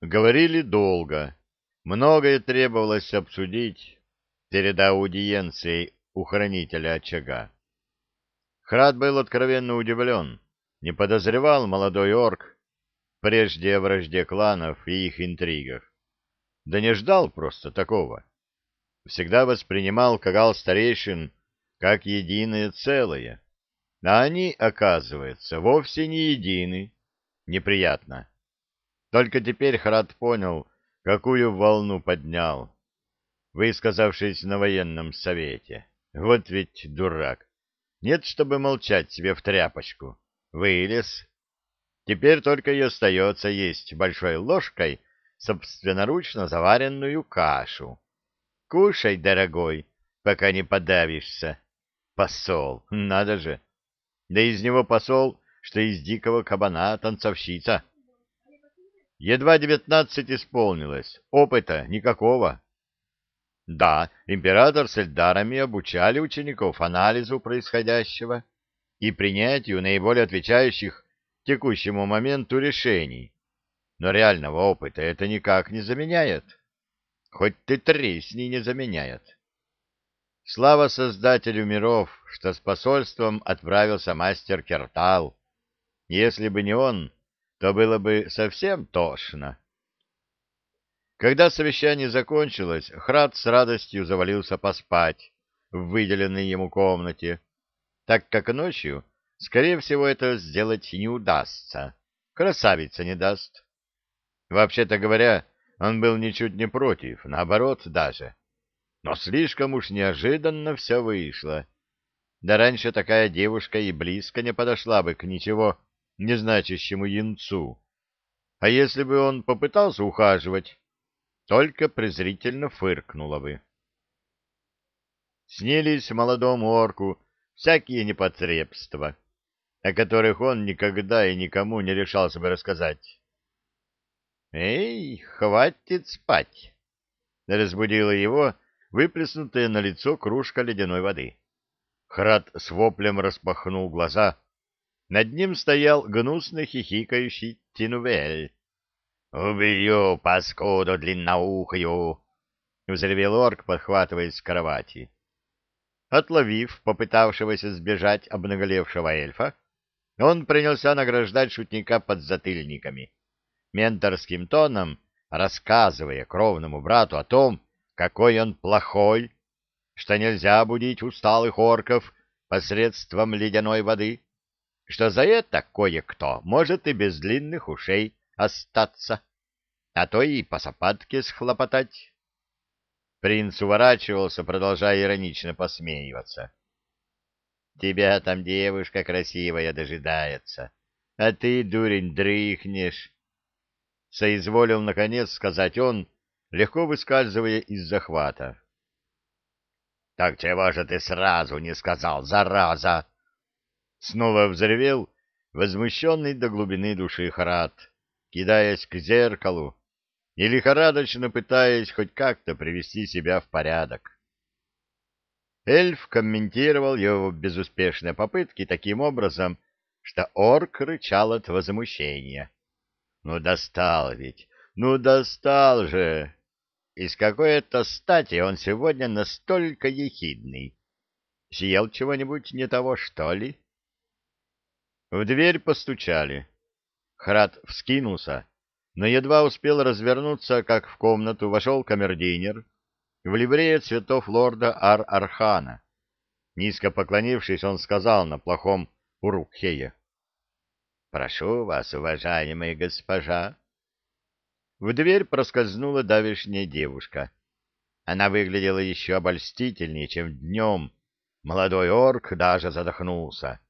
Говорили долго. Многое требовалось обсудить перед аудиенцией у хранителя очага. Храд был откровенно удивлен, не подозревал молодой орк прежде о вражде кланов и их интригах. Да не ждал просто такого. Всегда воспринимал кагал старейшин как единое целое. А они, оказывается, вовсе не едины. Неприятно. Только теперь Храд понял, какую волну поднял, высказавшись на военном совете. Вот ведь дурак. Нет, чтобы молчать себе в тряпочку. Вылез. Теперь только и остается есть большой ложкой собственноручно заваренную кашу. Кушай, дорогой, пока не подавишься. Посол, надо же. Да из него посол, что из дикого кабана танцовщица. Едва девятнадцать исполнилось, опыта никакого. Да, император с эльдарами обучали учеников анализу происходящего и принятию наиболее отвечающих текущему моменту решений. Но реального опыта это никак не заменяет. Хоть ты тресни не заменяет. Слава Создателю миров, что с посольством отправился мастер Кертал. Если бы не он, то было бы совсем тошно. Когда совещание закончилось, Храд с радостью завалился поспать в выделенной ему комнате, так как ночью, скорее всего, это сделать не удастся. Красавица не даст. Вообще-то говоря, он был ничуть не против, наоборот даже. Но слишком уж неожиданно все вышло. Да раньше такая девушка и близко не подошла бы к ничего незначащему янцу. А если бы он попытался ухаживать, только презрительно фыркнула бы. Снились молодому орку всякие непотребства, о которых он никогда и никому не решался бы рассказать. «Эй, хватит спать!» — разбудила его выплеснутая на лицо кружка ледяной воды. Храд с воплем распахнул глаза. Над ним стоял гнусно хихикающий Тинувель. «Убью, паскуду длинноухую!» — взревел орк, подхватываясь с кровати. Отловив попытавшегося сбежать обнаголевшего эльфа, он принялся награждать шутника подзатыльниками, менторским тоном рассказывая кровному брату о том, какой он плохой, что нельзя будить усталых орков посредством ледяной воды, что за это кое-кто может и без длинных ушей остаться, а то и по сапатке схлопотать. Принц уворачивался, продолжая иронично посмеиваться. «Тебя там девушка красивая дожидается, а ты, дурень, дрыхнешь!» Соизволил, наконец, сказать он, легко выскальзывая из захвата. — Так чего же ты сразу не сказал, зараза? Снова взревел возмущенный до глубины души Харат, кидаясь к зеркалу и лихорадочно пытаясь хоть как-то привести себя в порядок. Эльф комментировал его безуспешные попытки таким образом, что орк рычал от возмущения. — Ну, достал ведь! Ну, достал же! Из какой-то стати он сегодня настолько ехидный. Съел чего-нибудь не того, что ли? В дверь постучали. Храд вскинулся, но едва успел развернуться, как в комнату вошел камердинер в ливрее цветов лорда Ар-Архана. Низко поклонившись, он сказал на плохом Урукхее. — Прошу вас, уважаемая госпожа, в дверь проскользнула давешняя девушка. Она выглядела еще обольстительнее, чем днем. Молодой орк даже задохнулся.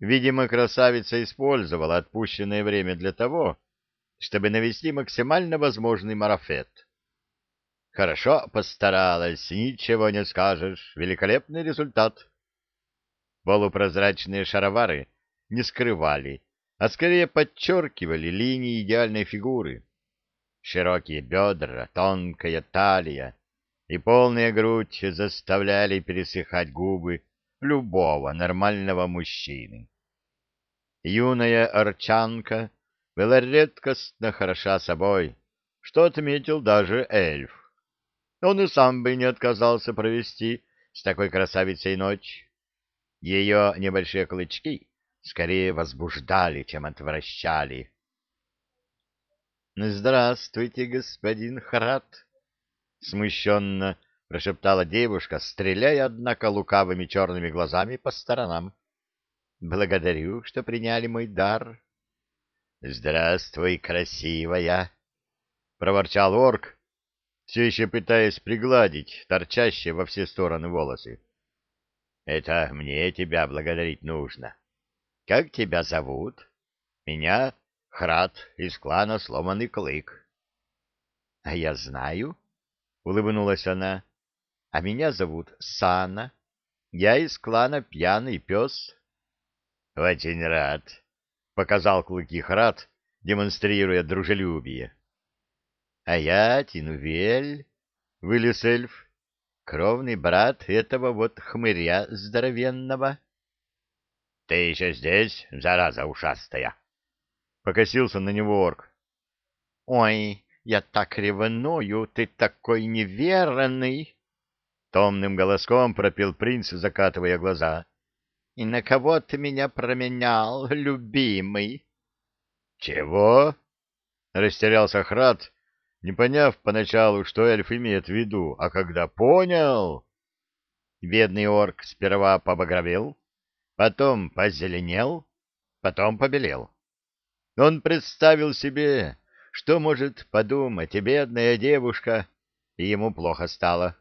Видимо, красавица использовала отпущенное время для того, чтобы навести максимально возможный марафет. Хорошо постаралась, ничего не скажешь, великолепный результат. Полупрозрачные шаровары не скрывали, а скорее подчеркивали линии идеальной фигуры широкие бедра, тонкая талия и полная грудь заставляли пересыхать губы любого нормального мужчины. Юная арчанка была редкостно хороша собой, что отметил даже эльф. Он и сам бы не отказался провести с такой красавицей ночь. Ее небольшие клычки скорее возбуждали, чем отвращали. — Здравствуйте, господин Храд! — смущенно прошептала девушка, стреляя, однако, лукавыми черными глазами по сторонам. — Благодарю, что приняли мой дар. — Здравствуй, красивая! — проворчал орк, все еще пытаясь пригладить торчащие во все стороны волосы. — Это мне тебя благодарить нужно. Как тебя зовут? Меня Храд из клана Сломанный Клык. — А я знаю, — улыбнулась она. — А меня зовут Сана. Я из клана Пьяный Пес. — Очень рад, — показал клыки Храд, демонстрируя дружелюбие. — А я Тинувель, — вылез эльф, — кровный брат этого вот хмыря здоровенного. — Ты еще здесь, зараза ушастая? — покосился на него орк. — Ой, я так ревную, ты такой неверный! — томным голоском пропел принц, закатывая глаза. — И на кого ты меня променял, любимый? — Чего? — растерялся Храд, не поняв поначалу, что эльф имеет в виду, а когда понял... Бедный орк сперва побагровел, потом позеленел, потом побелел. Он представил себе, что может подумать и бедная девушка, и ему плохо стало.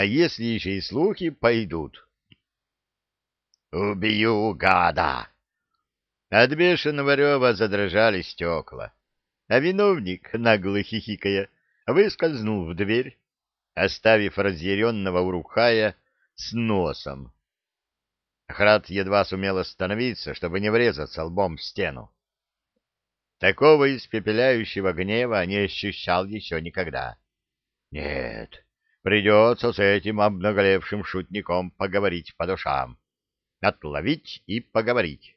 А если еще и слухи пойдут? «Убью гада!» От бешеного рева задрожали стекла а виновник, нагло хихикая, выскользнул в дверь, оставив разъяренного Урукхая с носом. Храд едва сумел остановиться, чтобы не врезаться лбом в стену. Такого испепеляющего гнева не ощущал еще никогда. Нет, придется с этим обнаглевшим шутником поговорить по душам. Отловить и поговорить.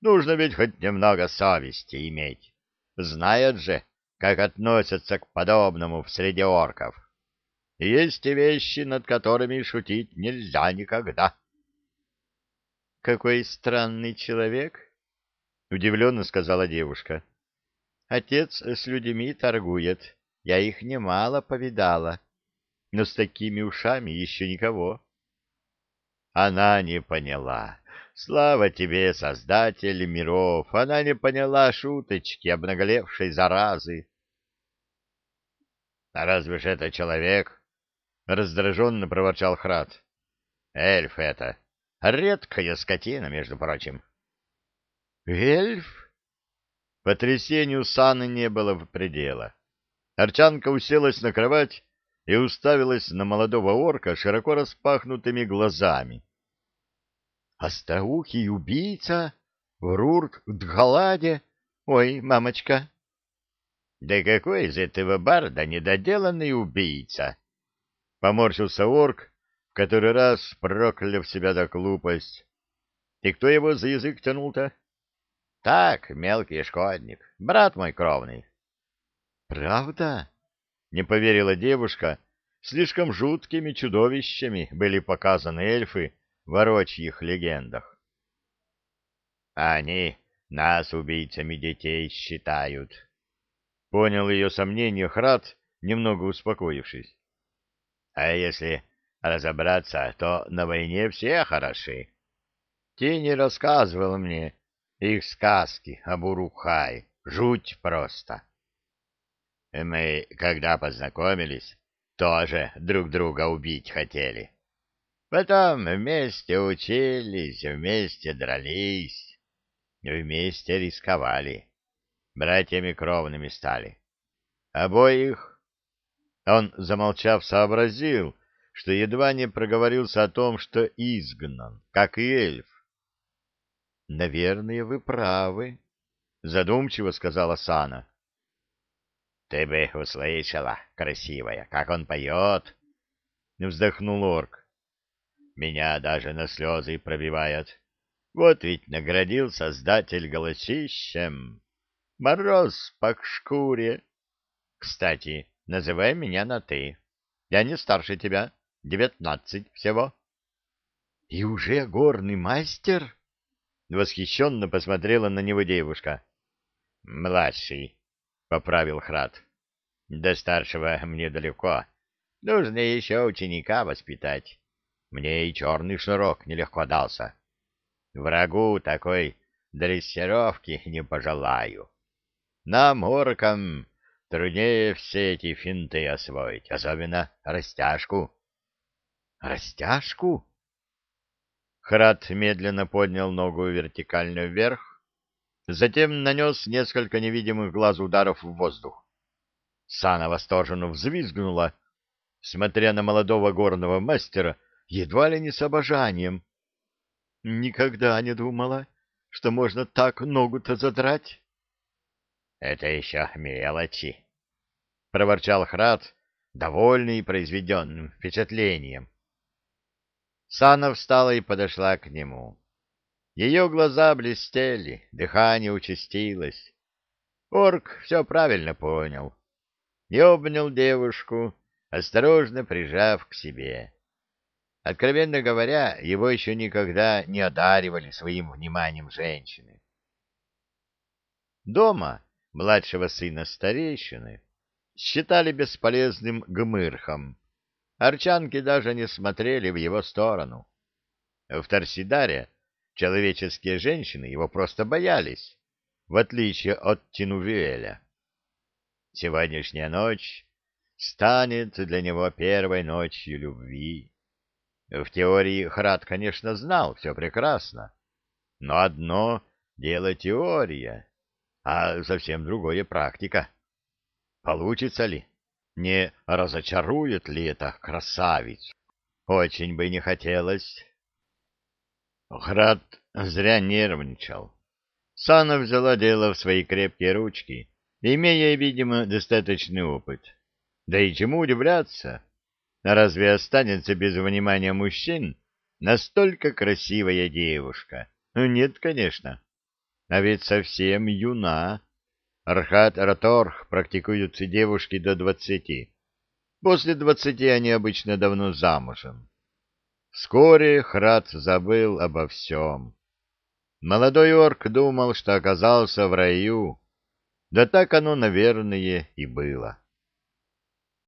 Нужно ведь хоть немного совести иметь. Знают же, как относятся к подобному в среде орков. Есть вещи, над которыми шутить нельзя никогда. — Какой странный человек, — удивленно сказала девушка. — Отец с людьми торгует, я их немало повидала, но с такими ушами еще никого. Она не поняла Слава тебе, Создатель миров! Она не поняла шуточки обнаглевшей заразы. — А разве ж это человек? — раздраженно проворчал Храд. — Эльф это. Редкая скотина, между прочим. — Эльф? Потрясению Саны не было предела. Арчанка уселась на кровать и уставилась на молодого орка широко распахнутыми глазами. Остроухий убийца? Врурт в Дгаладе? Ой, мамочка! Да какой из этого барда недоделанный убийца? Поморщился орк, в который раз прокляв себя за глупость. И кто его за язык тянул-то? Так, мелкий шкодник, брат мой кровный. Правда? Не поверила девушка. Слишком жуткими чудовищами были показаны эльфы, в орочьих легендах. Они нас убийцами детей считают. Понял ее сомнение Храд, немного успокоившись. А если разобраться, то на войне все хороши. Тени рассказывал мне их сказки об Урухае. Жуть просто. Мы, когда познакомились, тоже друг друга убить хотели. Потом вместе учились, вместе дрались, вместе рисковали, братьями кровными стали. Обоих... Он, замолчав, сообразил, что едва не проговорился о том, что изгнан, как и эльф. — Наверное, вы правы, — задумчиво сказала Сана. — Ты бы услышала, красивая, как он поет, — вздохнул орк. Меня даже на слезы пробивает. Вот ведь наградил Создатель голосищем. Мороз по шкуре. Кстати, называй меня на «ты». Я не старше тебя, девятнадцать всего. — И уже горный мастер? — восхищенно посмотрела на него девушка. — Младший, — поправил Храд. — До старшего мне далеко. Нужно еще ученика воспитать. Мне и черный шнурок нелегко дался. Врагу такой дрессировки не пожелаю. Нам, оркам, труднее все эти финты освоить, особенно растяжку. Растяжку? Храд медленно поднял ногу вертикально вверх, затем нанес несколько невидимых глаз ударов в воздух. Сана восторженно взвизгнула, смотря на молодого горного мастера, едва ли не с обожанием. Никогда не думала, что можно так ногу-то задрать. — Это еще мелочи, — проворчал Храд, довольный произведенным впечатлением. Сана встала и подошла к нему. Ее глаза блестели, дыхание участилось. Орк все правильно понял и обнял девушку, осторожно прижав к себе. Откровенно говоря, его еще никогда не одаривали своим вниманием женщины. Дома младшего сына старейшины считали бесполезным гмырхом. Арчанки даже не смотрели в его сторону. В Торсидаре человеческие женщины его просто боялись, в отличие от Тинувеля. Сегодняшняя ночь станет для него первой ночью любви. В теории Храд, конечно, знал все прекрасно, но одно — дело теория, а совсем другое практика. Получится ли? Не разочарует ли это красавицу? Очень бы не хотелось. Град зря нервничал. Сана взяла дело в свои крепкие ручки, имея, видимо, достаточный опыт. Да и чему удивляться? Разве останется без внимания мужчин настолько красивая девушка? Нет, конечно. А ведь совсем юна. Архат Раторх практикуются девушки до двадцати. После двадцати они обычно давно замужем. Вскоре Храт забыл обо всем. Молодой орк думал, что оказался в раю. Да так оно, наверное, и было.